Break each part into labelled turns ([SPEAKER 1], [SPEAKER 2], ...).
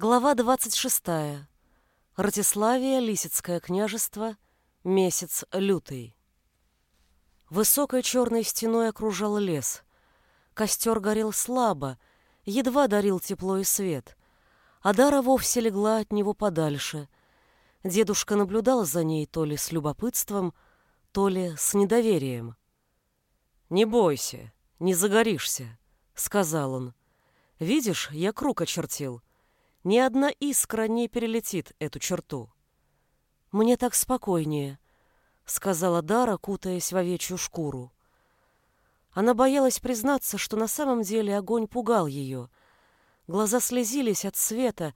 [SPEAKER 1] Глава 26. Ратиславия, Лисицкое княжество, месяц лютый. Высокой черной стеной окружал лес. Костер горел слабо, едва дарил тепло и свет. А Дара вовсе легла от него подальше. Дедушка наблюдал за ней то ли с любопытством, то ли с недоверием. «Не бойся, не загоришься», — сказал он. «Видишь, я круг очертил». Ни одна искра не перелетит эту черту. «Мне так спокойнее», — сказала Дара, кутаясь в овечью шкуру. Она боялась признаться, что на самом деле огонь пугал ее. Глаза слезились от света,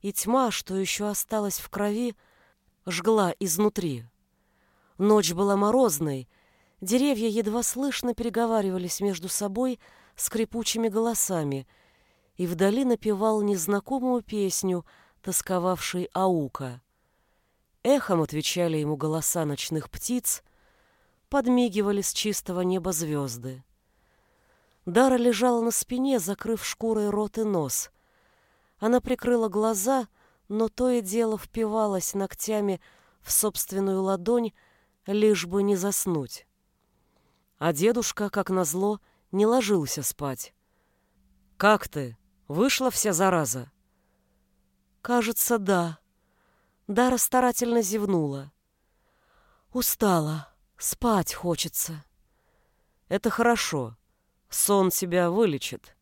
[SPEAKER 1] и тьма, что еще осталась в крови, жгла изнутри. Ночь была морозной, деревья едва слышно переговаривались между собой скрипучими голосами — и вдали напевал незнакомую песню, тосковавший Аука. Эхом отвечали ему голоса ночных птиц, подмигивали с чистого неба звезды. Дара лежала на спине, закрыв шкурой рот и нос. Она прикрыла глаза, но то и дело впивалась ногтями в собственную ладонь, лишь бы не заснуть. А дедушка, как назло, не ложился спать. «Как ты?» Вышла вся зараза? Кажется, да. Дара старательно зевнула. Устала. Спать хочется. Это хорошо. Сон тебя вылечит.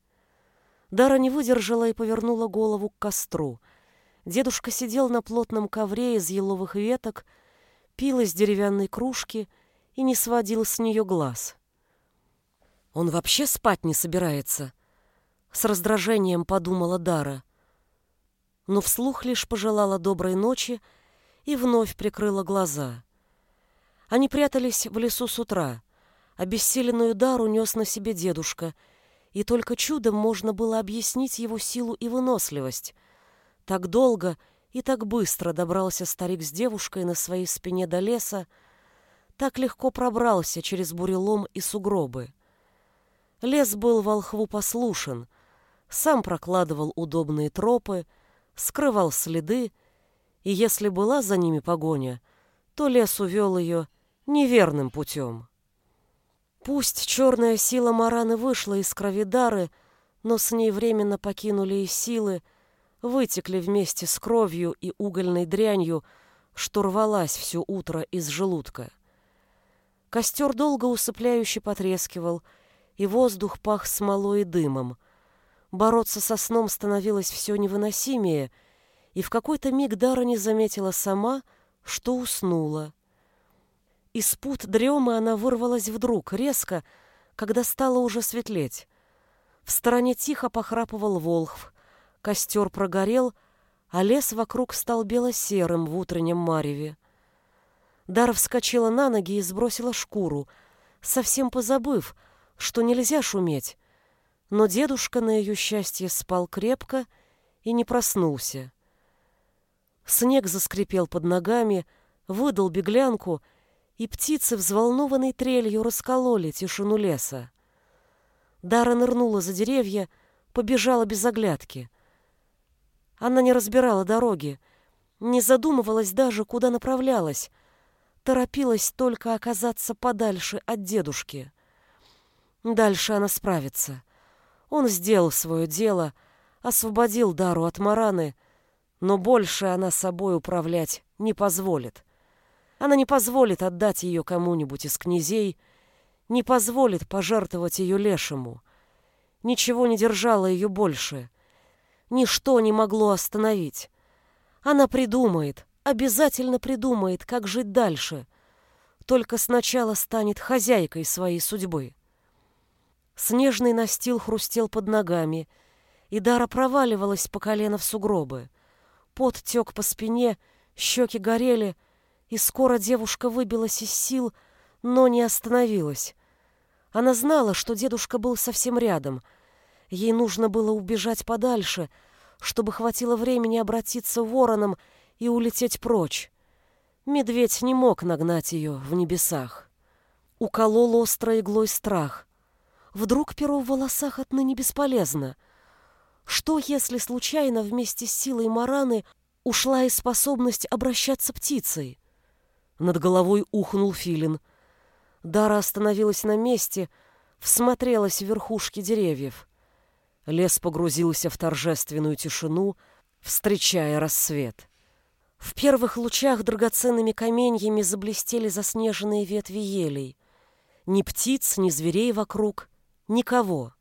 [SPEAKER 1] Дара не выдержала и повернула голову к костру. Дедушка сидел на плотном ковре из еловых веток, пил из деревянной кружки и не сводил с нее глаз. Он вообще спать не собирается, с раздражением подумала Дара. Но вслух лишь пожелала доброй ночи и вновь прикрыла глаза. Они прятались в лесу с утра. Обессиленную Дару нес на себе дедушка, и только чудом можно было объяснить его силу и выносливость. Так долго и так быстро добрался старик с девушкой на своей спине до леса, так легко пробрался через бурелом и сугробы. Лес был волхву послушен — сам прокладывал удобные тропы, скрывал следы, и если была за ними погоня, то лес увел ее неверным путем. Пусть черная сила Мараны вышла из крови Дары, но с ней временно покинули и силы, вытекли вместе с кровью и угольной дрянью, что рвалась все утро из желудка. Костер долго усыпляюще потрескивал, и воздух пах смолой и дымом — Бороться со сном становилось все невыносимее, и в какой-то миг Дара не заметила сама, что уснула. Из пут дремы она вырвалась вдруг, резко, когда стало уже светлеть. В стороне тихо похрапывал волхв, костер прогорел, а лес вокруг стал бело-серым в утреннем мареве. Дара вскочила на ноги и сбросила шкуру, совсем позабыв, что нельзя шуметь, но дедушка, на ее счастье, спал крепко и не проснулся. Снег заскрипел под ногами, выдал беглянку, и птицы, взволнованной трелью, раскололи тишину леса. Дара нырнула за деревья, побежала без оглядки. Она не разбирала дороги, не задумывалась даже, куда направлялась, торопилась только оказаться подальше от дедушки. Дальше она справится. Он сделал свое дело, освободил Дару от Мараны, но больше она собой управлять не позволит. Она не позволит отдать ее кому-нибудь из князей, не позволит пожертвовать ее лешему. Ничего не держало ее больше. Ничто не могло остановить. Она придумает, обязательно придумает, как жить дальше. Только сначала станет хозяйкой своей судьбы. Снежный настил хрустел под ногами, и Дара проваливалась по колено в сугробы. Пот тек по спине, щеки горели, и скоро девушка выбилась из сил, но не остановилась. Она знала, что дедушка был совсем рядом. Ей нужно было убежать подальше, чтобы хватило времени обратиться вороном и улететь прочь. Медведь не мог нагнать ее в небесах. Уколол острой иглой страх. Вдруг перо в волосах отныне бесполезно. Что, если случайно вместе с силой Мараны ушла и способность обращаться птицей? Над головой ухнул филин. Дара остановилась на месте, всмотрелась в верхушки деревьев. Лес погрузился в торжественную тишину, встречая рассвет. В первых лучах драгоценными каменьями заблестели заснеженные ветви елей. Ни птиц, ни зверей вокруг, никого.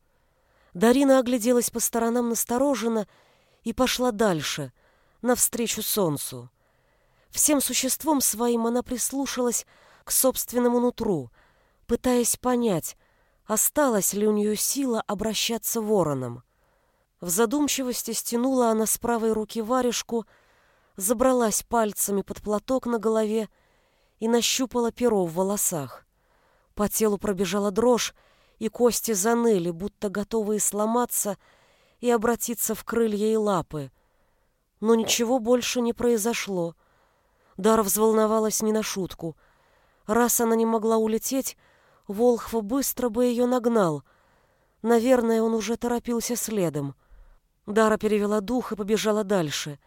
[SPEAKER 1] Дарина огляделась по сторонам настороженно и пошла дальше, навстречу солнцу. Всем существом своим она прислушалась к собственному нутру, пытаясь понять, осталась ли у нее сила обращаться вороном. В задумчивости стянула она с правой руки варежку, забралась пальцами под платок на голове и нащупала перо в волосах. По телу пробежала дрожь, и кости заныли, будто готовые сломаться и обратиться в крылья и лапы. Но ничего больше не произошло. Дара взволновалась не на шутку. Раз она не могла улететь, Волхв быстро бы ее нагнал. Наверное, он уже торопился следом. Дара перевела дух и побежала дальше.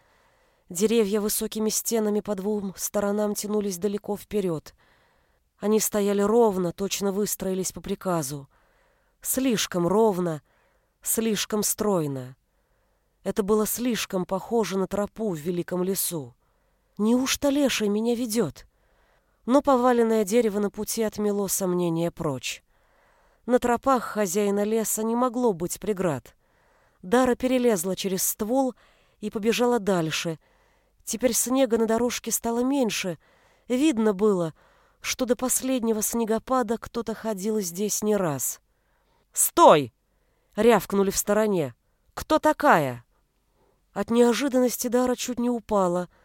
[SPEAKER 1] Деревья высокими стенами по двум сторонам тянулись далеко вперед. Они стояли ровно, точно выстроились по приказу. Слишком ровно, слишком стройно. Это было слишком похоже на тропу в великом лесу. Неужто леший меня ведет? но поваленное дерево на пути отмело сомнения прочь. На тропах хозяина леса не могло быть преград. Дара перелезла через ствол и побежала дальше. Теперь снега на дорожке стало меньше. Видно было, что до последнего снегопада кто-то ходил здесь не раз. «Стой!» — рявкнули в стороне. «Кто такая?» От неожиданности Дара чуть не упала —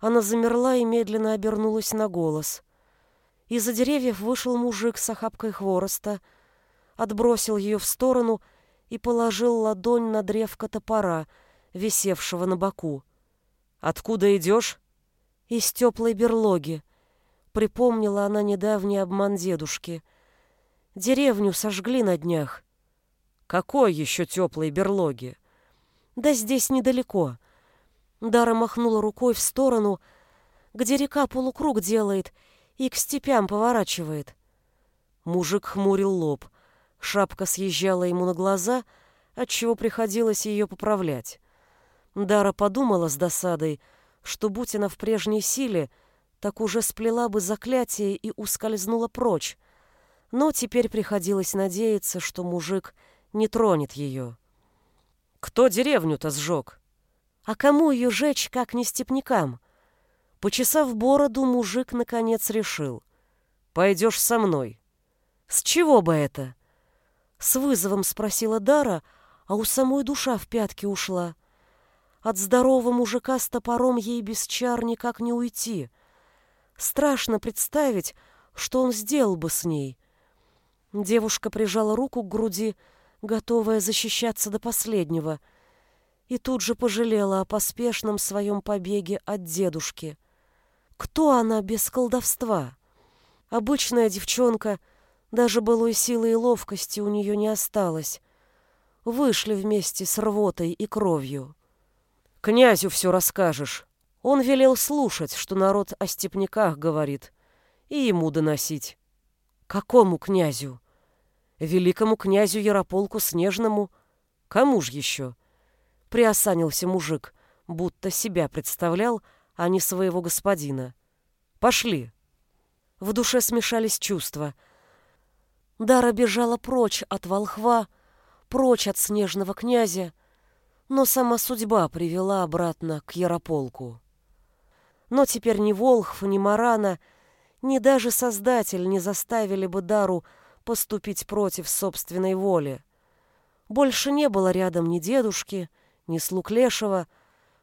[SPEAKER 1] она замерла и медленно обернулась на голос. Из-за деревьев вышел мужик с охапкой хвороста, отбросил ее в сторону и положил ладонь на древко топора, висевшего на боку. «Откуда идешь?» «Из теплой берлоги», — припомнила она недавний обман дедушки. «Деревню сожгли на днях». «Какой еще теплой берлоги?» «Да здесь недалеко. Дара махнула рукой в сторону, где река полукруг делает и к степям поворачивает. Мужик хмурил лоб. Шапка съезжала ему на глаза, отчего приходилось ее поправлять. Дара подумала с досадой, что, будь она в прежней силе, так уже сплела бы заклятие и ускользнула прочь. Но теперь приходилось надеяться, что мужик не тронет ее. «Кто деревню-то сжег?» А кому ее жечь, как не степнякам? Почесав бороду, мужик наконец решил. «Пойдешь со мной». «С чего бы это?» С вызовом спросила Дара, а у самой душа в пятки ушла. От здорового мужика с топором ей без чар никак не уйти. Страшно представить, что он сделал бы с ней. Девушка прижала руку к груди, готовая защищаться до последнего — и тут же пожалела о поспешном своем побеге от дедушки. Кто она без колдовства? Обычная девчонка, даже былой силы и ловкости у нее не осталось. Вышли вместе с рвотой и кровью. «Князю все расскажешь». Он велел слушать, что народ о степняках говорит, и ему доносить. Какому князю? Великому князю Ярополку Снежному? Кому ж еще? приосанился мужик, будто себя представлял, а не своего господина. «Пошли!» В душе смешались чувства. Дара бежала прочь от волхва, прочь от снежного князя, но сама судьба привела обратно к Ярополку. Но теперь ни Волхв, ни Марана, ни даже Создатель не заставили бы Дару поступить против собственной воли. Больше не было рядом ни дедушки, ни слуг Лешего,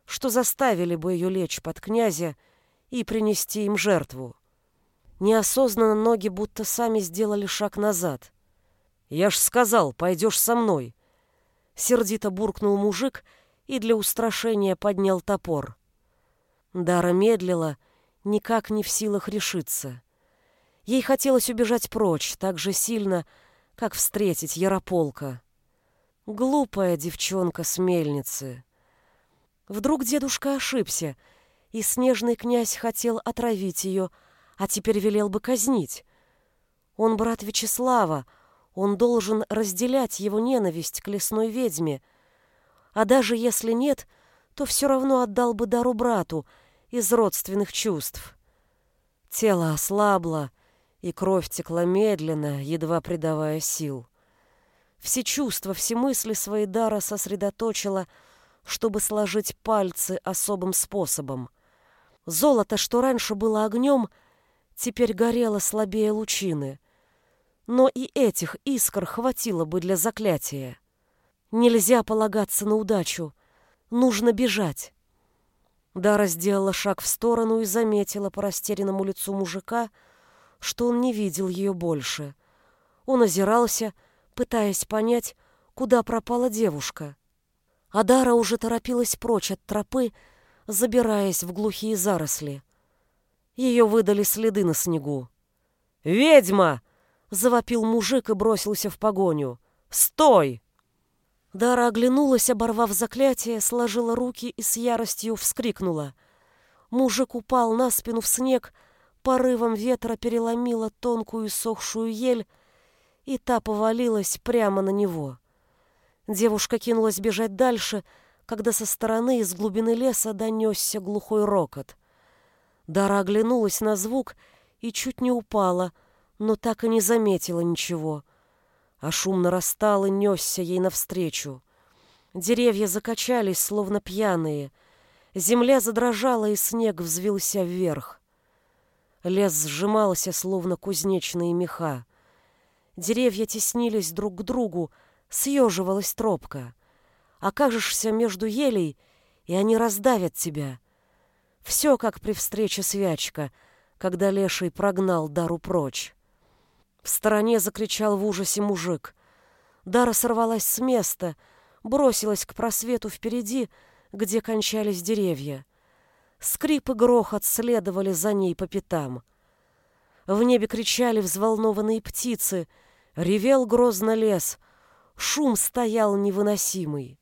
[SPEAKER 1] что заставили бы ее лечь под князя и принести им жертву. Неосознанно ноги будто сами сделали шаг назад. «Я ж сказал, пойдешь со мной!» Сердито буркнул мужик и для устрашения поднял топор. Дара медлила, никак не в силах решиться. Ей хотелось убежать прочь так же сильно, как встретить Ярополка. Глупая девчонка с мельницы. Вдруг дедушка ошибся, и снежный князь хотел отравить ее, а теперь велел бы казнить. Он брат Вячеслава, он должен разделять его ненависть к лесной ведьме. А даже если нет, то все равно отдал бы дару брату из родственных чувств. Тело ослабло, и кровь текла медленно, едва придавая сил. Все чувства, все мысли свои дара сосредоточила, чтобы сложить пальцы особым способом. Золото, что раньше было огнем, теперь горело слабее лучины. Но и этих искр хватило бы для заклятия. Нельзя полагаться на удачу. Нужно бежать. Дара сделала шаг в сторону и заметила по растерянному лицу мужика, что он не видел ее больше. Он озирался, пытаясь понять, куда пропала девушка. А Дара уже торопилась прочь от тропы, забираясь в глухие заросли. Ее выдали следы на снегу. «Ведьма!» — завопил мужик и бросился в погоню. «Стой!» Дара оглянулась, оборвав заклятие, сложила руки и с яростью вскрикнула. Мужик упал на спину в снег, порывом ветра переломила тонкую сохшую ель, и та повалилась прямо на него. Девушка кинулась бежать дальше, когда со стороны из глубины леса донесся глухой рокот. Дара оглянулась на звук и чуть не упала, но так и не заметила ничего. А шум нарастал и несся ей навстречу. Деревья закачались, словно пьяные. Земля задрожала, и снег взвился вверх. Лес сжимался, словно кузнечные меха. Деревья теснились друг к другу, съеживалась тропка. Окажешься между елей, и они раздавят тебя. Все, как при встрече с Вячка, когда леший прогнал Дару прочь. В стороне закричал в ужасе мужик. Дара сорвалась с места, бросилась к просвету впереди, где кончались деревья. Скрип и грохот следовали за ней по пятам. В небе кричали взволнованные птицы, ревел грозно лес, Шум стоял невыносимый.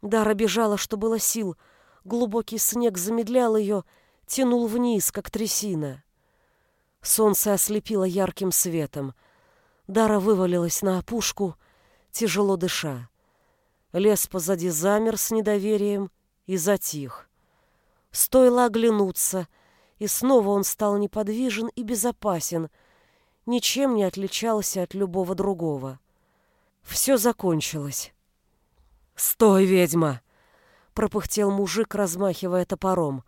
[SPEAKER 1] Дара бежала, что было сил. Глубокий снег замедлял ее, тянул вниз, как трясина. Солнце ослепило ярким светом. Дара вывалилась на опушку, тяжело дыша. Лес позади замер с недоверием и затих. Стоило оглянуться, и снова он стал неподвижен и безопасен, ничем не отличался от любого другого. Все закончилось. «Стой, ведьма!» — пропыхтел мужик, размахивая топором.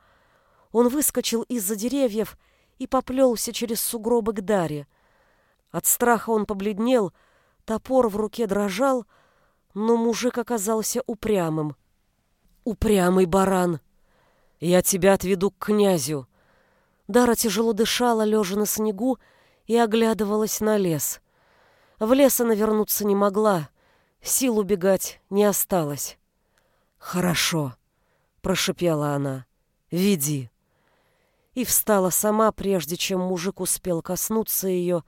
[SPEAKER 1] Он выскочил из-за деревьев и поплелся через сугробы к Даре. От страха он побледнел, топор в руке дрожал, но мужик оказался упрямым. «Упрямый баран! Я тебя отведу к князю!» Дара тяжело дышала, лежа на снегу, и оглядывалась на лес. В лес она вернуться не могла, сил убегать не осталось. «Хорошо», — прошипела она, — «веди». И встала сама, прежде чем мужик успел коснуться ее,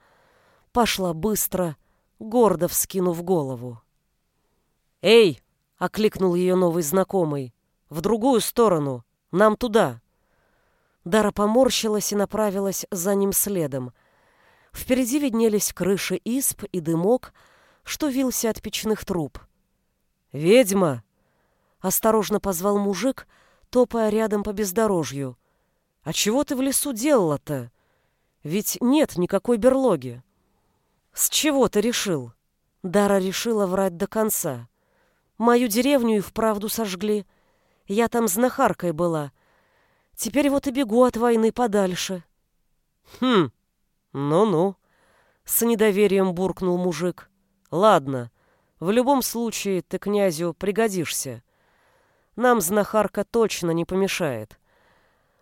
[SPEAKER 1] пошла быстро, гордо вскинув голову. «Эй!» — окликнул ее новый знакомый. «В другую сторону! Нам туда!» Дара поморщилась и направилась за ним следом. Впереди виднелись крыши исп и дымок, что вился от печных труб. «Ведьма!» — осторожно позвал мужик, топая рядом по бездорожью. «А чего ты в лесу делала-то? Ведь нет никакой берлоги». «С чего ты решил?» Дара решила врать до конца. «Мою деревню и вправду сожгли. Я там знахаркой была. Теперь вот и бегу от войны подальше». «Хм!» «Ну-ну», — с недоверием буркнул мужик. «Ладно, в любом случае ты князю пригодишься. Нам знахарка точно не помешает».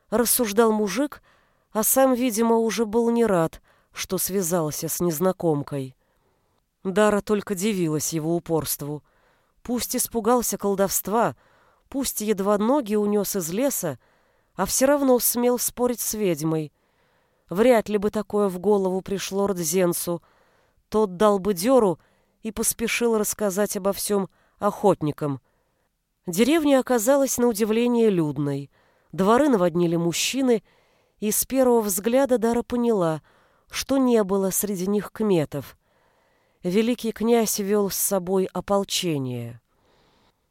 [SPEAKER 1] Рассуждал мужик, а сам, видимо, уже был не рад, что связался с незнакомкой. Дара только дивилась его упорству. Пусть испугался колдовства, пусть едва ноги унес из леса, а все равно смел спорить с ведьмой — Вряд ли бы такое в голову пришло Рдзенцу. Тот дал бы дёру и поспешил рассказать обо всем охотникам. Деревня оказалась на удивление людной. Дворы наводнили мужчины, и с первого взгляда Дара поняла, что не было среди них кметов. Великий князь вел с собой ополчение.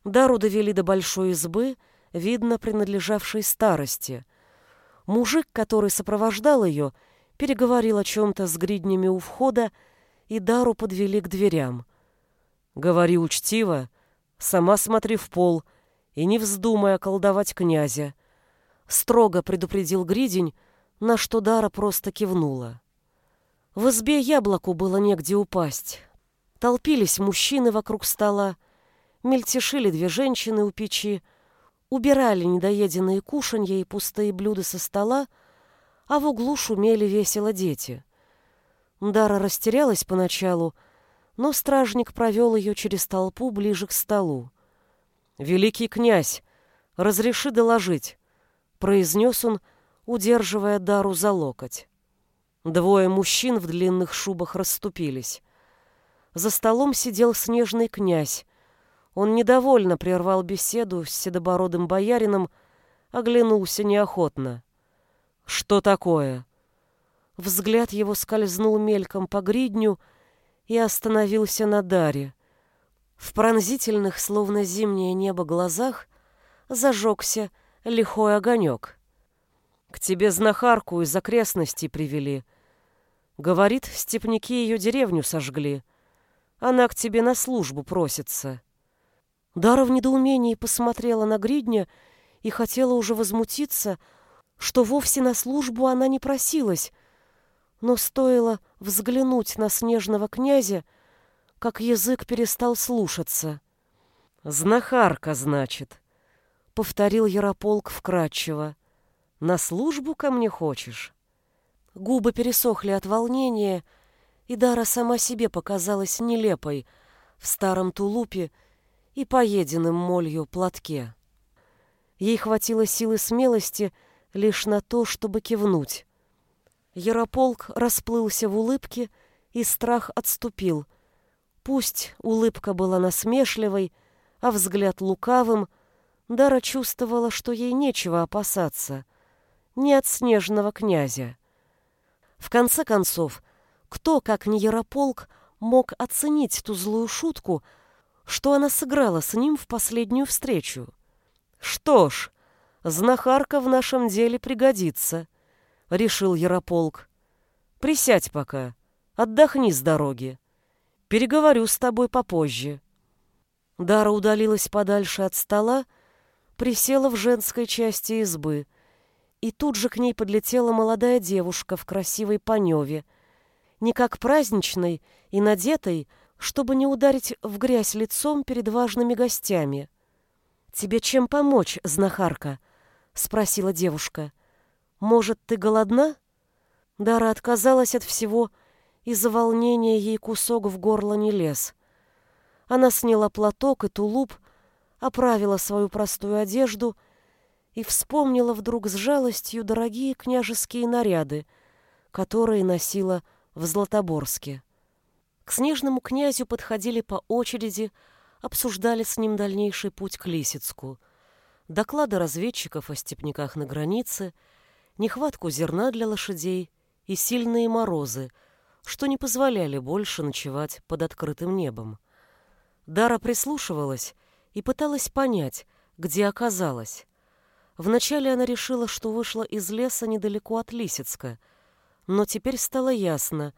[SPEAKER 1] Дару довели до большой избы, видно, принадлежавшей старости. Мужик, который сопровождал ее, переговорил о чем-то с гриднями у входа, и Дару подвели к дверям. «Говори учтиво, сама смотри в пол и не вздумай околдовать князя», строго предупредил Гридень, на что Дара просто кивнула. В избе яблоку было негде упасть. Толпились мужчины вокруг стола, мельтешили две женщины у печи, убирали недоеденные кушанья и пустые блюда со стола, а в углу шумели весело дети. Дара растерялась поначалу, но стражник провел ее через толпу ближе к столу. «Великий князь, разреши доложить», — произнес он, удерживая Дару за локоть. Двое мужчин в длинных шубах расступились. За столом сидел снежный князь. Он недовольно прервал беседу с седобородым боярином, оглянулся неохотно. «Что такое?» Взгляд его скользнул мельком по гридню и остановился на Даре. В пронзительных, словно зимнее небо, глазах зажегся лихой огонек. «К тебе знахарку из окрестностей привели», Говорит, степняки ее деревню сожгли. Она к тебе на службу просится. Дара в недоумении посмотрела на гридня и хотела уже возмутиться, что вовсе на службу она не просилась, но стоило взглянуть на снежного князя, как язык перестал слушаться. «Знахарка, значит», — повторил Ярополк вкратчиво. «На службу ко мне хочешь?» Губы пересохли от волнения, и Дара сама себе показалась нелепой в старом тулупе и поеденном молью платке. Ей хватило силы смелости лишь на то, чтобы кивнуть. Ярополк расплылся в улыбке, и страх отступил. Пусть улыбка была насмешливой, а взгляд лукавым, Дара чувствовала, что ей нечего опасаться. Не от снежного князя. В конце концов, кто, как не Ярополк, мог оценить ту злую шутку, что она сыграла с ним в последнюю встречу? Что ж, знахарка в нашем деле пригодится, решил Ярополк. Присядь пока, отдохни с дороги. Переговорю с тобой попозже. Дара удалилась подальше от стола, присела в женской части избы — и тут же к ней подлетела молодая девушка в красивой паневе, не как праздничной и надетой, чтобы не ударить в грязь лицом перед важными гостями. «Тебе чем помочь, знахарка?» — спросила девушка. «Может, ты голодна?» Дара отказалась от всего, из-за волнения ей кусок в горло не лез. Она сняла платок и тулуп, оправила свою простую одежду — и вспомнила вдруг с жалостью дорогие княжеские наряды, которые носила в Златоборске. К снежному князю подходили по очереди, обсуждали с ним дальнейший путь к Лисицку, доклады разведчиков о степняках на границе, нехватку зерна для лошадей и сильные морозы, что не позволяли больше ночевать под открытым небом. Дара прислушивалась и пыталась понять, где оказалась. Вначале она решила, что вышла из леса недалеко от Лисицка, но теперь стало ясно,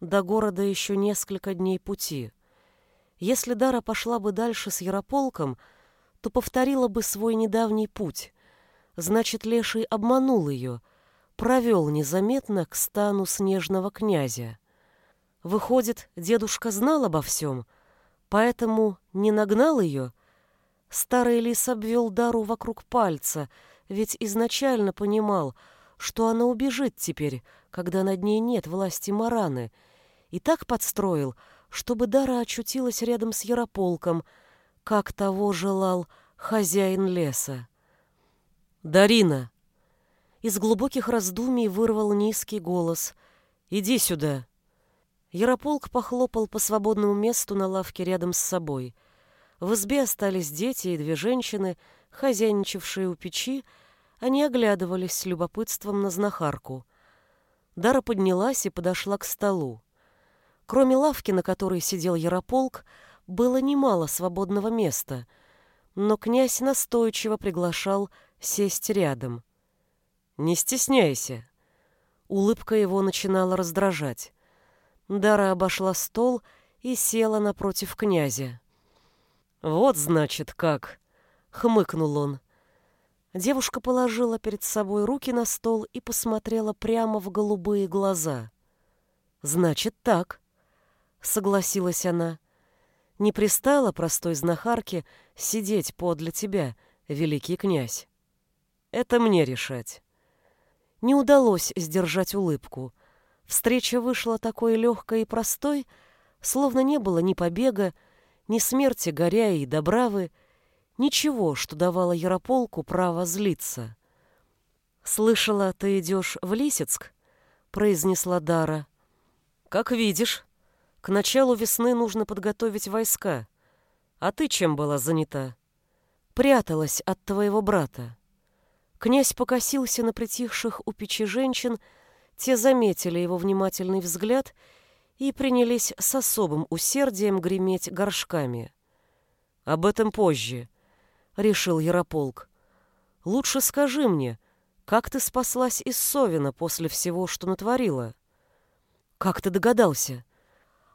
[SPEAKER 1] до города еще несколько дней пути. Если Дара пошла бы дальше с Ярополком, то повторила бы свой недавний путь. Значит, Леший обманул ее, провел незаметно к стану снежного князя. Выходит, дедушка знал обо всем, поэтому не нагнал ее — Старый лис обвел Дару вокруг пальца, ведь изначально понимал, что она убежит теперь, когда над ней нет власти Мараны, и так подстроил, чтобы Дара очутилась рядом с Ярополком, как того желал хозяин леса. «Дарина!» Из глубоких раздумий вырвал низкий голос. «Иди сюда!» Ярополк похлопал по свободному месту на лавке рядом с собой. В избе остались дети и две женщины, хозяйничавшие у печи, они оглядывались с любопытством на знахарку. Дара поднялась и подошла к столу. Кроме лавки, на которой сидел Ярополк, было немало свободного места, но князь настойчиво приглашал сесть рядом. «Не стесняйся!» Улыбка его начинала раздражать. Дара обошла стол и села напротив князя. «Вот, значит, как!» — хмыкнул он. Девушка положила перед собой руки на стол и посмотрела прямо в голубые глаза. «Значит, так», — согласилась она. «Не пристала простой знахарке сидеть подле тебя, великий князь. Это мне решать». Не удалось сдержать улыбку. Встреча вышла такой легкой и простой, словно не было ни побега, ни смерти горя и добравы, ничего, что давало Ярополку право злиться. «Слышала, ты идешь в Лисицк?» — произнесла Дара. «Как видишь, к началу весны нужно подготовить войска. А ты чем была занята?» «Пряталась от твоего брата». Князь покосился на притихших у печи женщин, те заметили его внимательный взгляд и принялись с особым усердием греметь горшками. «Об этом позже», — решил Ярополк. «Лучше скажи мне, как ты спаслась из Совина после всего, что натворила?» «Как ты догадался?»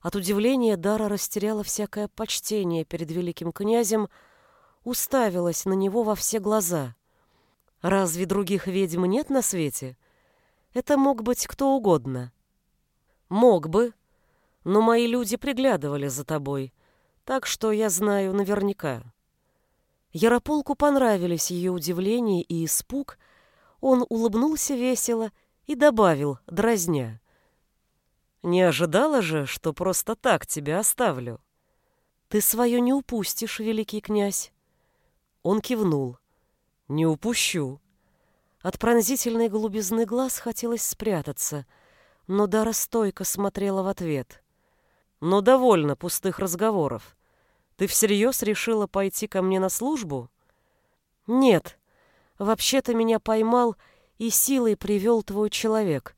[SPEAKER 1] От удивления Дара растеряла всякое почтение перед великим князем, уставилась на него во все глаза. «Разве других ведьм нет на свете?» Это мог быть кто угодно. Мог бы, но мои люди приглядывали за тобой, так что я знаю наверняка. Ярополку понравились ее удивление и испуг, он улыбнулся весело и добавил, дразня. «Не ожидала же, что просто так тебя оставлю?» «Ты свое не упустишь, великий князь». Он кивнул. «Не упущу. От пронзительной голубизны глаз хотелось спрятаться, но Дара стойко смотрела в ответ. «Но довольно пустых разговоров. Ты всерьез решила пойти ко мне на службу?» «Нет. Вообще-то меня поймал и силой привел твой человек.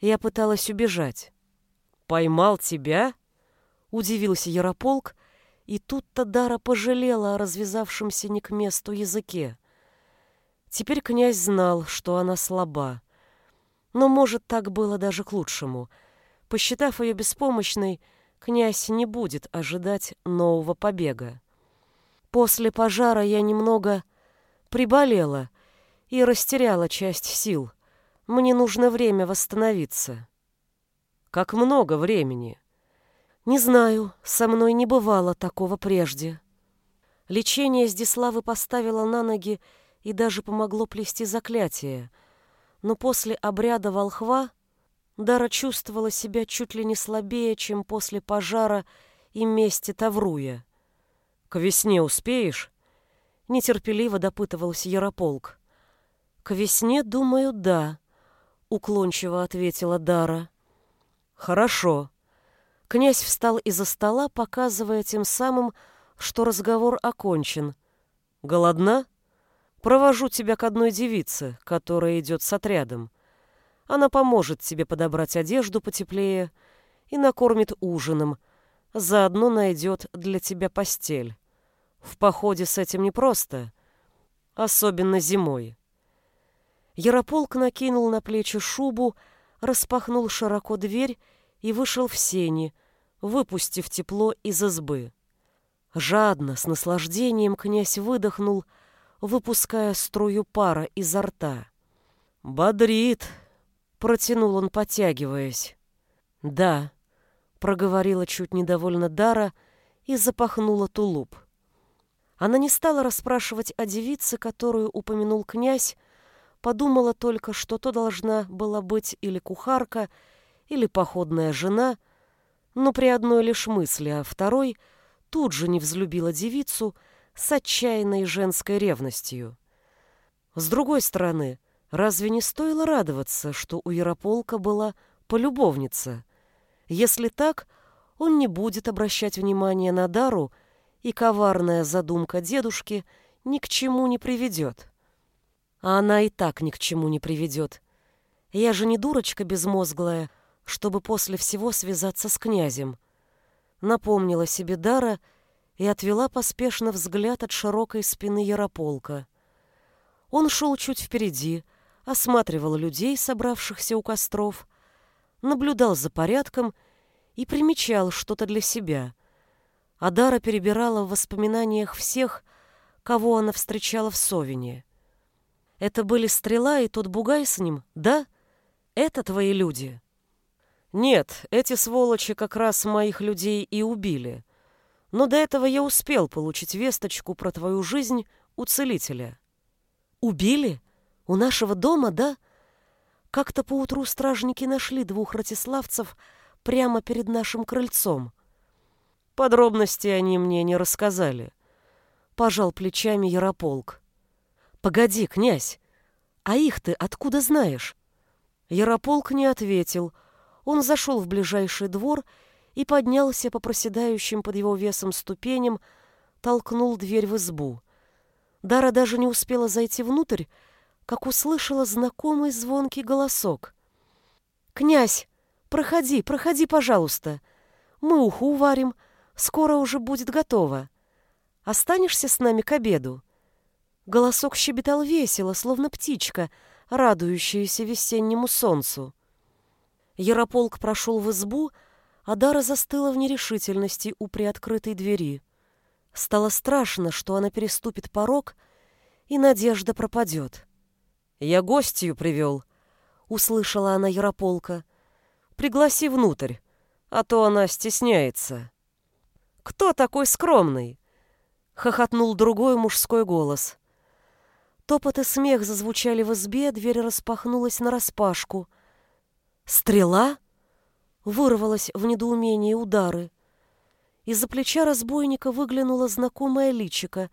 [SPEAKER 1] Я пыталась убежать». «Поймал тебя?» — удивился Ярополк, и тут-то Дара пожалела о развязавшемся не к месту языке. Теперь князь знал, что она слаба. Но, может, так было даже к лучшему. Посчитав ее беспомощной, князь не будет ожидать нового побега. После пожара я немного приболела и растеряла часть сил. Мне нужно время восстановиться. Как много времени? Не знаю, со мной не бывало такого прежде. Лечение Здиславы поставило на ноги и даже помогло плести заклятие. Но после обряда волхва Дара чувствовала себя чуть ли не слабее, чем после пожара и мести Тавруя. «К весне успеешь?» — нетерпеливо допытывался Ярополк. «К весне, думаю, да», — уклончиво ответила Дара. «Хорошо». Князь встал из-за стола, показывая тем самым, что разговор окончен. «Голодна?» Провожу тебя к одной девице, которая идет с отрядом. Она поможет тебе подобрать одежду потеплее и накормит ужином, заодно найдет для тебя постель. В походе с этим непросто, особенно зимой. Ярополк накинул на плечи шубу, распахнул широко дверь и вышел в сени, выпустив тепло из избы. Жадно, с наслаждением князь выдохнул — выпуская струю пара изо рта. «Бодрит!» — протянул он, потягиваясь. «Да», — проговорила чуть недовольно Дара и запахнула тулуп. Она не стала расспрашивать о девице, которую упомянул князь, подумала только, что то должна была быть или кухарка, или походная жена, но при одной лишь мысли о второй тут же не взлюбила девицу, с отчаянной женской ревностью. С другой стороны, разве не стоило радоваться, что у Ярополка была полюбовница? Если так, он не будет обращать внимания на Дару, и коварная задумка дедушки ни к чему не приведет. А она и так ни к чему не приведет. Я же не дурочка безмозглая, чтобы после всего связаться с князем. Напомнила себе Дара и отвела поспешно взгляд от широкой спины Ярополка. Он шел чуть впереди, осматривал людей, собравшихся у костров, наблюдал за порядком и примечал что-то для себя. Адара перебирала в воспоминаниях всех, кого она встречала в Совине. Это были Стрела и тот бугай с ним, да? Это твои люди? Нет, эти сволочи как раз моих людей и убили. Но до этого я успел получить весточку про твою жизнь у целителя. Убили? У нашего дома, да? Как-то поутру стражники нашли двух ратиславцев прямо перед нашим крыльцом. Подробности они мне не рассказали. Пожал плечами Ярополк. Погоди, князь, а их ты откуда знаешь? Ярополк не ответил. Он зашел в ближайший двор и поднялся по проседающим под его весом ступеням, толкнул дверь в избу. Дара даже не успела зайти внутрь, как услышала знакомый звонкий голосок. «Князь, проходи, проходи, пожалуйста. Мы уху варим, скоро уже будет готово. Останешься с нами к обеду?» Голосок щебетал весело, словно птичка, радующаяся весеннему солнцу. Ярополк прошел в избу, а Дара застыла в нерешительности у приоткрытой двери. Стало страшно, что она переступит порог, и надежда пропадет. «Я гостью привел», — услышала она Ярополка. «Пригласи внутрь, а то она стесняется». «Кто такой скромный?» — хохотнул другой мужской голос. Топот и смех зазвучали в избе, дверь распахнулась нараспашку. «Стрела?» — вырвалась в недоумении удары. Из-за плеча разбойника выглянуло знакомое личико,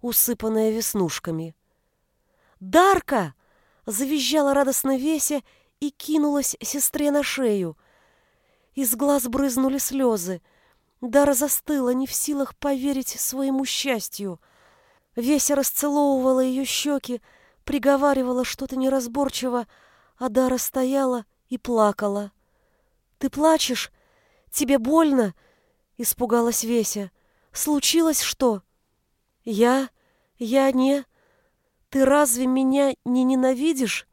[SPEAKER 1] усыпанное веснушками. «Дарка!» — завизжала радостно Веся и кинулась сестре на шею. Из глаз брызнули слезы. Дара застыла, не в силах поверить своему счастью. Веся расцеловывала ее щеки, приговаривала что-то неразборчиво, а Дара стояла и плакала. «Ты плачешь? Тебе больно?» — испугалась Веся. «Случилось что?» «Я... я не...» Ты разве меня не ненавидишь?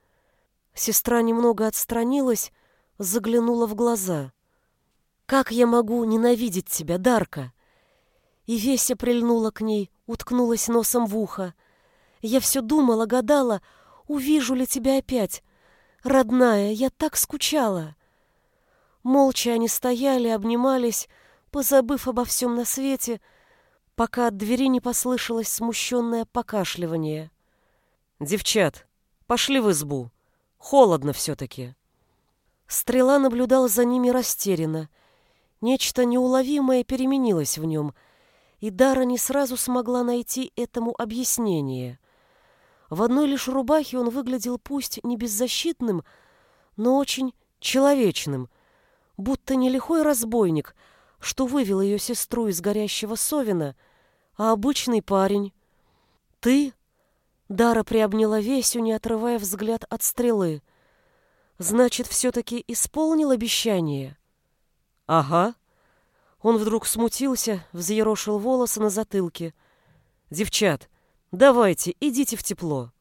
[SPEAKER 1] Сестра немного отстранилась, заглянула в глаза. Как я могу ненавидеть тебя, Дарка? И Веся прильнула к ней, уткнулась носом в ухо. Я все думала, гадала, увижу ли тебя опять. Родная, я так скучала. Молча они стояли, обнимались, позабыв обо всем на свете, пока от двери не послышалось смущенное покашливание. «Девчат, пошли в избу. Холодно все-таки». Стрела наблюдал за ними растерянно. Нечто неуловимое переменилось в нем, и Дара не сразу смогла найти этому объяснение. В одной лишь рубахе он выглядел пусть не беззащитным, но очень человечным, будто не лихой разбойник, что вывел ее сестру из горящего совина, а обычный парень. «Ты?» Дара приобняла Весю, не отрывая взгляд от стрелы. Значит, все-таки исполнил обещание? Ага. Он вдруг смутился, взъерошил волосы на затылке. Девчат, давайте, идите в тепло.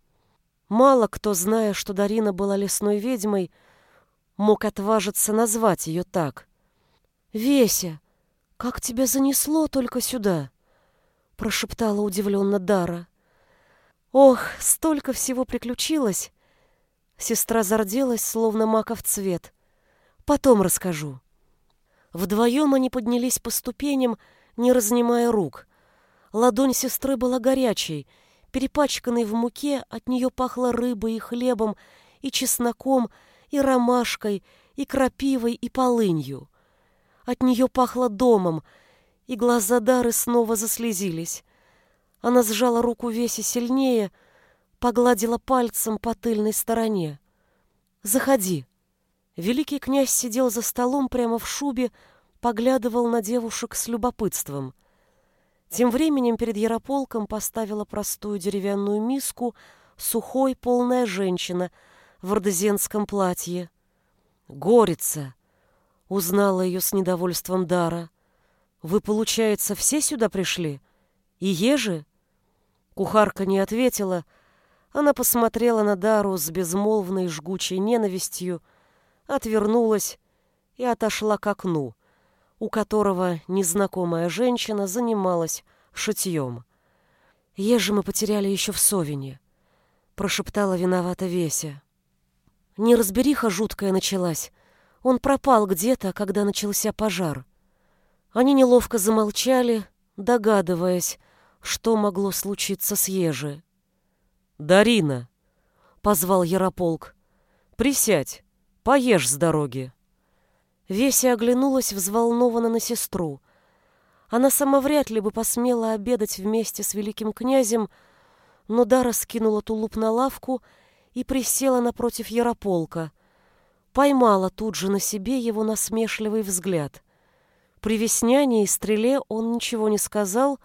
[SPEAKER 1] Мало кто, зная, что Дарина была лесной ведьмой, мог отважиться назвать ее так. «Веся, как тебя занесло только сюда?» прошептала удивленно Дара. Ох, столько всего приключилось. Сестра зарделась, словно маков цвет. Потом расскажу. Вдвоем они поднялись по ступеням, не разнимая рук. Ладонь сестры была горячей, перепачканной в муке, от нее пахло рыбой и хлебом, и чесноком, и ромашкой, и крапивой, и полынью. От нее пахло домом, и глаза Дары снова заслезились. Она сжала руку Веси сильнее, погладила пальцем по тыльной стороне. «Заходи». Великий князь сидел за столом прямо в шубе, поглядывал на девушек с любопытством. Тем временем перед Ярополком поставила простую деревянную миску сухой полная женщина в ордезенском платье. «Горица!» — узнала ее с недовольством Дара. «Вы, получается, все сюда пришли? И ежи?» Кухарка не ответила. Она посмотрела на Дару с безмолвной жгучей ненавистью, отвернулась и отошла к окну, у которого незнакомая женщина занималась шитьем. «Ежи мы потеряли еще в Совине», — прошептала виновата Веся. Неразбериха жуткая началась. Он пропал где-то, когда начался пожар. Они неловко замолчали, догадываясь, что могло случиться с Ежи. «Дарина!» — позвал Ярополк. «Присядь!» Поешь с дороги. Веся оглянулась взволнованно на сестру. Она сама вряд ли бы посмела обедать вместе с великим князем, но Дара скинула тулуп на лавку и присела напротив Ярополка. Поймала тут же на себе его насмешливый взгляд. При весняне и стреле он ничего не сказал,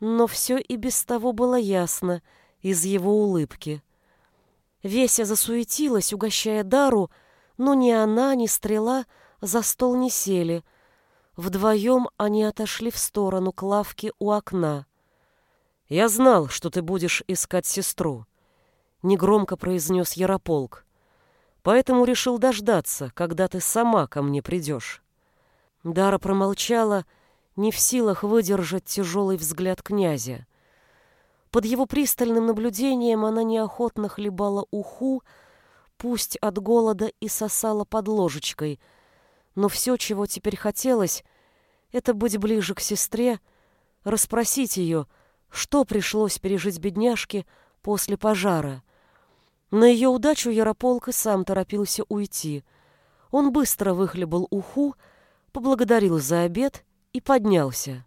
[SPEAKER 1] но все и без того было ясно из его улыбки. Веся засуетилась, угощая Дару, но ни она, ни стрела за стол не сели. Вдвоем они отошли в сторону к лавке у окна. «Я знал, что ты будешь искать сестру», — негромко произнес Ярополк. «Поэтому решил дождаться, когда ты сама ко мне придешь». Дара промолчала, не в силах выдержать тяжелый взгляд князя. Под его пристальным наблюдением она неохотно хлебала уху, пусть от голода и сосала под ложечкой, но все, чего теперь хотелось, это быть ближе к сестре, расспросить ее, что пришлось пережить бедняжке после пожара. На ее удачу Ярополк и сам торопился уйти. Он быстро выхлебал уху, поблагодарил за обед и поднялся.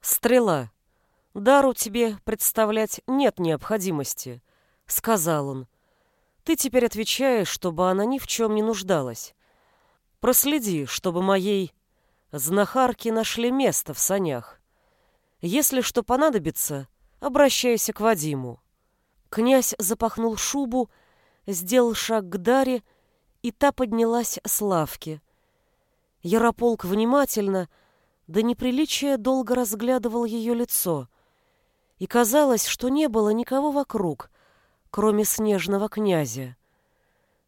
[SPEAKER 1] «Стрела, дару тебе представлять нет необходимости», — сказал он. Ты теперь отвечаешь, чтобы она ни в чем не нуждалась. Проследи, чтобы моей знахарке нашли место в санях. Если что понадобится, обращайся к Вадиму. Князь запахнул шубу, сделал шаг к Даре, и та поднялась с лавки. Ярополк внимательно, до неприличия долго разглядывал ее лицо, и казалось, что не было никого вокруг, кроме снежного князя.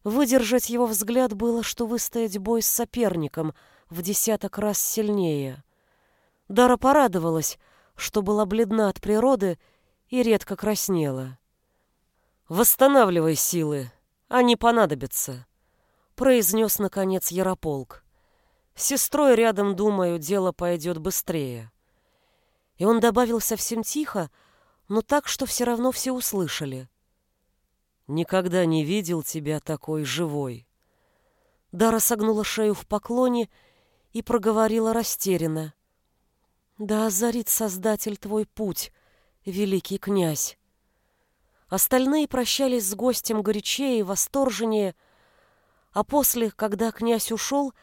[SPEAKER 1] Выдержать его взгляд было, что выстоять бой с соперником в десяток раз сильнее. Дара порадовалась, что была бледна от природы и редко краснела. «Восстанавливай силы, они понадобятся», — произнес, наконец, Ярополк. «С сестрой рядом, думаю, дело пойдет быстрее». И он добавил совсем тихо, но так, что все равно все услышали. Никогда не видел тебя такой живой. Дара согнула шею в поклоне и проговорила растерянно. Да озарит Создатель твой путь, великий князь. Остальные прощались с гостем горячее и восторженнее, а после, когда князь ушел,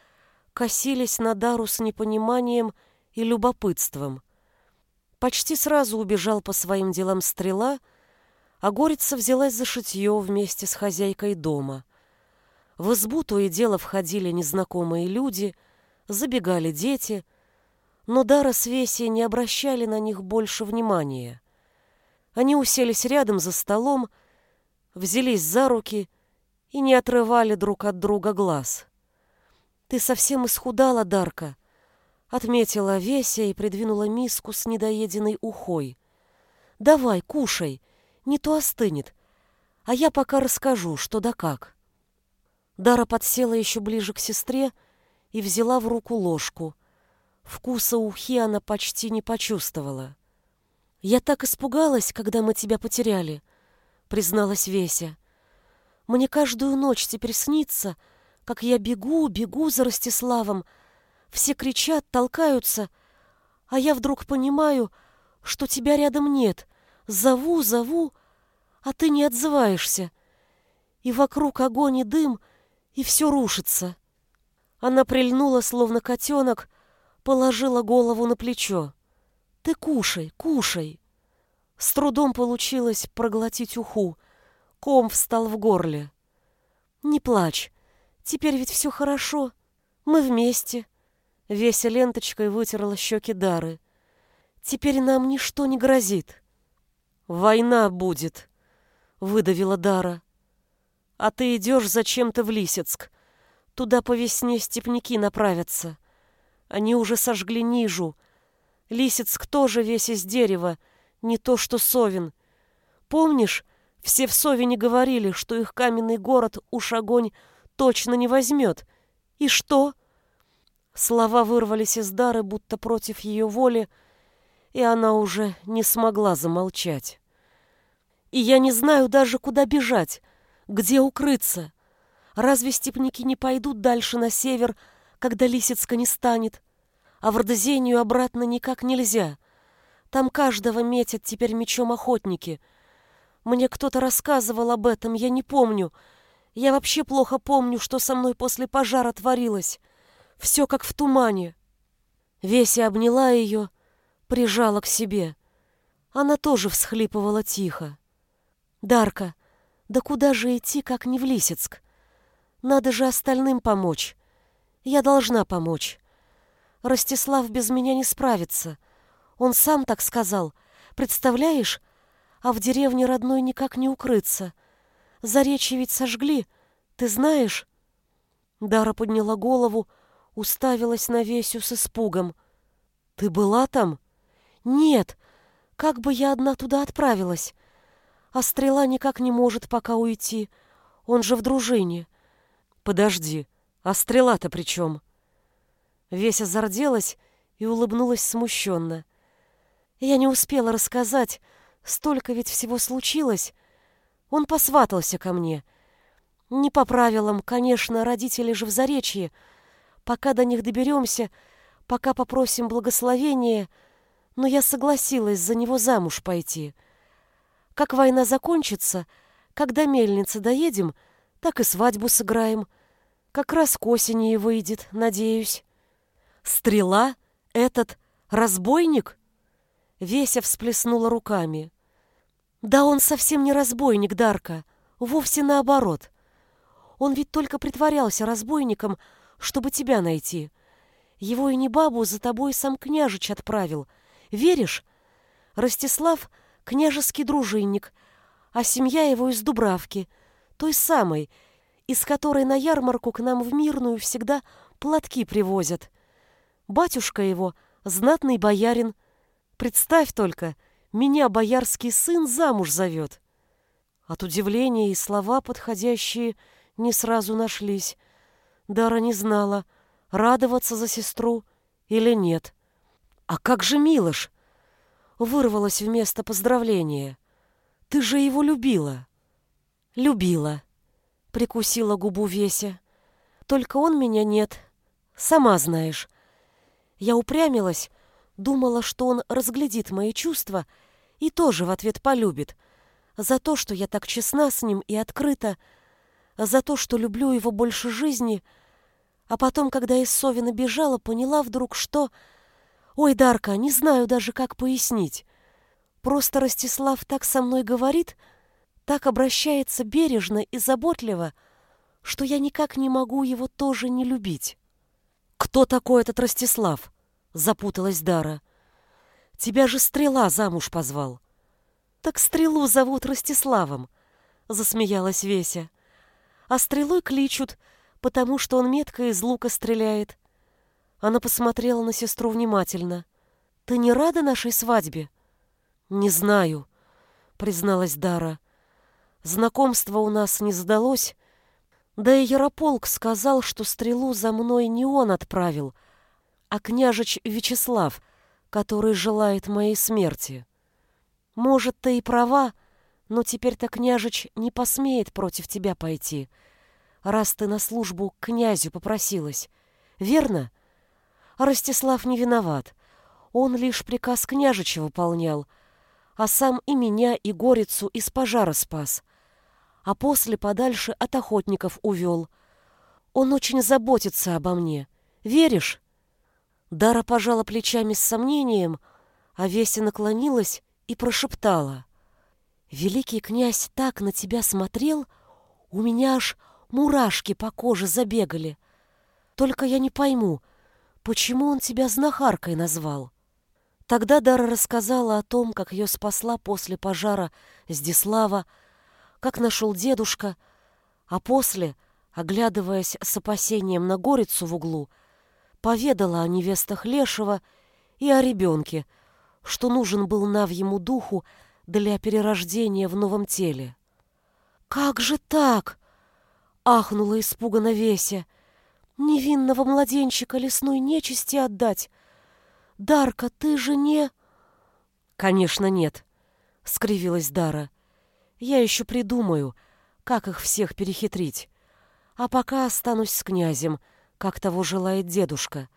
[SPEAKER 1] косились на Дару с непониманием и любопытством. Почти сразу убежал по своим делам стрела — а Горица взялась за шитье вместе с хозяйкой дома. В избу то и дело входили незнакомые люди, забегали дети, но Дара с Весей не обращали на них больше внимания. Они уселись рядом за столом, взялись за руки и не отрывали друг от друга глаз. «Ты совсем исхудала, Дарка», — отметила Веся и придвинула миску с недоеденной ухой. «Давай, кушай, не то остынет. А я пока расскажу, что да как. Дара подсела еще ближе к сестре и взяла в руку ложку. Вкуса ухи она почти не почувствовала. «Я так испугалась, когда мы тебя потеряли», — призналась Веся. «Мне каждую ночь теперь снится, как я бегу, бегу за Ростиславом. Все кричат, толкаются, а я вдруг понимаю, что тебя рядом нет, Зову, зову, а ты не отзываешься. И вокруг огонь и дым, и все рушится. Она прильнула, словно котенок, положила голову на плечо. «Ты кушай, кушай!» С трудом получилось проглотить уху. Ком встал в горле. «Не плачь. Теперь ведь все хорошо. Мы вместе». Веся ленточкой вытерла щеки Дары. «Теперь нам ничто не грозит». «Война будет», — выдавила Дара. «А ты идешь зачем-то в Лисицк. Туда по весне степняки направятся. Они уже сожгли Нижу. Лисицк тоже весь из дерева, не то что Совин. Помнишь, все в Совине говорили, что их каменный город уж огонь точно не возьмет. И что?» Слова вырвались из Дары, будто против ее воли, и она уже не смогла замолчать. «И я не знаю даже, куда бежать, где укрыться. Разве степники не пойдут дальше на север, когда Лисицка не станет? А в Родозению обратно никак нельзя. Там каждого метят теперь мечом охотники. Мне кто-то рассказывал об этом, я не помню. Я вообще плохо помню, что со мной после пожара творилось. Все как в тумане. Веся обняла ее, прижала к себе. Она тоже всхлипывала тихо. «Дарка, да куда же идти, как не в Лисицк? Надо же остальным помочь. Я должна помочь. Ростислав без меня не справится. Он сам так сказал. Представляешь? А в деревне родной никак не укрыться. Заречье ведь сожгли, ты знаешь?» Дара подняла голову, уставилась на Весю с испугом. «Ты была там?» «Нет. Как бы я одна туда отправилась? А стрела никак не может пока уйти. Он же в дружине». «Подожди, а стрела-то при чем?» Веся зарделась и улыбнулась смущенно. «Я не успела рассказать, столько ведь всего случилось. Он посватался ко мне. Не по правилам, конечно, родители же в Заречье, пока до них доберемся, пока попросим благословения, но я согласилась за него замуж пойти. Как война закончится, когда мельницы доедем, так и свадьбу сыграем. Как раз к осени и выйдет, надеюсь. Стрела? Этот разбойник? Веся всплеснула руками. Да он совсем не разбойник, Дарка. Вовсе наоборот. Он ведь только притворялся разбойником, чтобы тебя найти. Его и не бабу за тобой сам княжич отправил. Веришь? Ростислав — княжеский дружинник, а семья его из Дубравки, той самой, из которой на ярмарку к нам в Мирную всегда платки привозят. Батюшка его — знатный боярин. Представь только, меня боярский сын замуж зовет. От удивления и слова подходящие не сразу нашлись. Дара не знала, радоваться за сестру или нет. «А как же Милош?» Вырвалось вместо поздравления. «Ты же его любила!» «Любила», — прикусила губу Веся. «Только он меня нет, сама знаешь. Я упрямилась, думала, что он разглядит мои чувства и тоже в ответ полюбит. За то, что я так честна с ним и открыта, за то, что люблю его больше жизни — а потом, когда из Совина бежала, поняла вдруг, что... Ой, Дарка, не знаю даже, как пояснить. Просто Ростислав так со мной говорит, так обращается бережно и заботливо, что я никак не могу его тоже не любить. «Кто такой этот Ростислав?» — запуталась Дара. «Тебя же Стрела замуж позвал». «Так Стрелу зовут Ростиславом», — засмеялась Веся. «А Стрелой кличут, потому что он метко из лука стреляет. Она посмотрела на сестру внимательно. Ты не рада нашей свадьбе? Не знаю, призналась Дара. Знакомство у нас не задалось. Да и Ярополк сказал, что стрелу за мной не он отправил, а княжич Вячеслав, который желает моей смерти. Может, ты и права, но теперь-то княжич не посмеет против тебя пойти раз ты на службу к князю попросилась. Верно? Ростислав не виноват. Он лишь приказ княжича выполнял, а сам и меня, и горицу из пожара спас. А после подальше от охотников увел. Он очень заботится обо мне. Веришь?» Дара пожала плечами с сомнением, а Веся наклонилась и прошептала. «Великий князь так на тебя смотрел, у меня аж мурашки по коже забегали. Только я не пойму, почему он тебя знахаркой назвал?» Тогда Дара рассказала о том, как ее спасла после пожара Здислава, как нашел дедушка, а после, оглядываясь с опасением на горицу в углу, поведала о невестах Лешего и о ребенке, что нужен был Навьему духу для перерождения в новом теле. «Как же так?» — ахнула испуганно Веся. «Невинного младенчика лесной нечисти отдать? Дарка, ты же не...» «Конечно нет», — скривилась Дара. «Я еще придумаю, как их всех перехитрить. А пока останусь с князем, как того желает дедушка.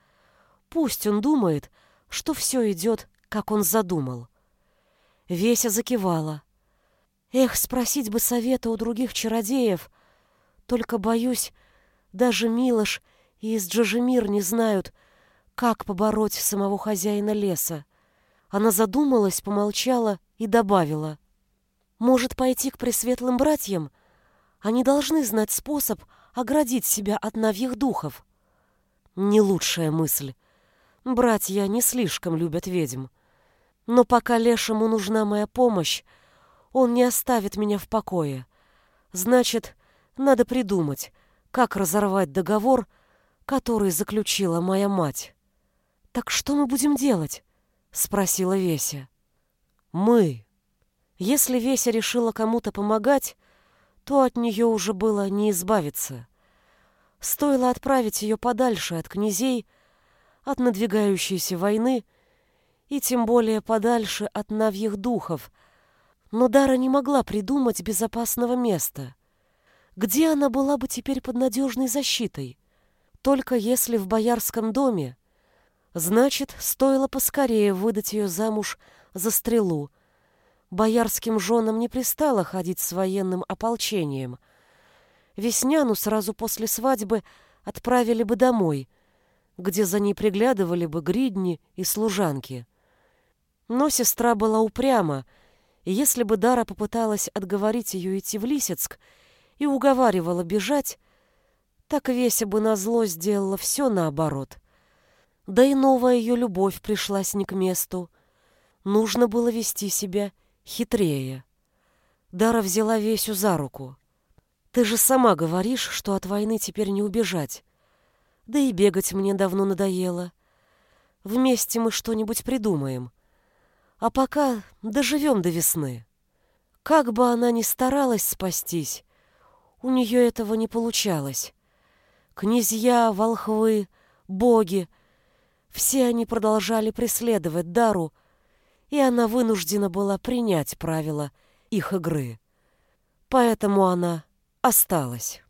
[SPEAKER 1] Пусть он думает, что все идет, как он задумал». Веся закивала. «Эх, спросить бы совета у других чародеев, только, боюсь, даже Милош и из Джажемир не знают, как побороть самого хозяина леса. Она задумалась, помолчала и добавила. Может, пойти к пресветлым братьям? Они должны знать способ оградить себя от навьих духов. Не лучшая мысль. Братья не слишком любят ведьм. Но пока Лешему нужна моя помощь, он не оставит меня в покое. Значит, надо придумать, как разорвать договор, который заключила моя мать. «Так что мы будем делать?» — спросила Веся. «Мы». Если Веся решила кому-то помогать, то от нее уже было не избавиться. Стоило отправить ее подальше от князей, от надвигающейся войны и тем более подальше от навьих духов, но Дара не могла придумать безопасного места. Где она была бы теперь под надежной защитой? Только если в боярском доме, Значит, стоило поскорее выдать ее замуж за стрелу. Боярским женам не пристало ходить с военным ополчением. Весняну сразу после свадьбы отправили бы домой, где за ней приглядывали бы гридни и служанки. Но сестра была упряма, и если бы Дара попыталась отговорить ее идти в Лисицк и уговаривала бежать, так Веся бы назло сделала все наоборот — да и новая ее любовь пришлась не к месту. Нужно было вести себя хитрее. Дара взяла Весю за руку. «Ты же сама говоришь, что от войны теперь не убежать. Да и бегать мне давно надоело. Вместе мы что-нибудь придумаем. А пока доживем до весны». Как бы она ни старалась спастись, у нее этого не получалось. Князья, волхвы, боги — все они продолжали преследовать Дару, и она вынуждена была принять правила их игры. Поэтому она осталась.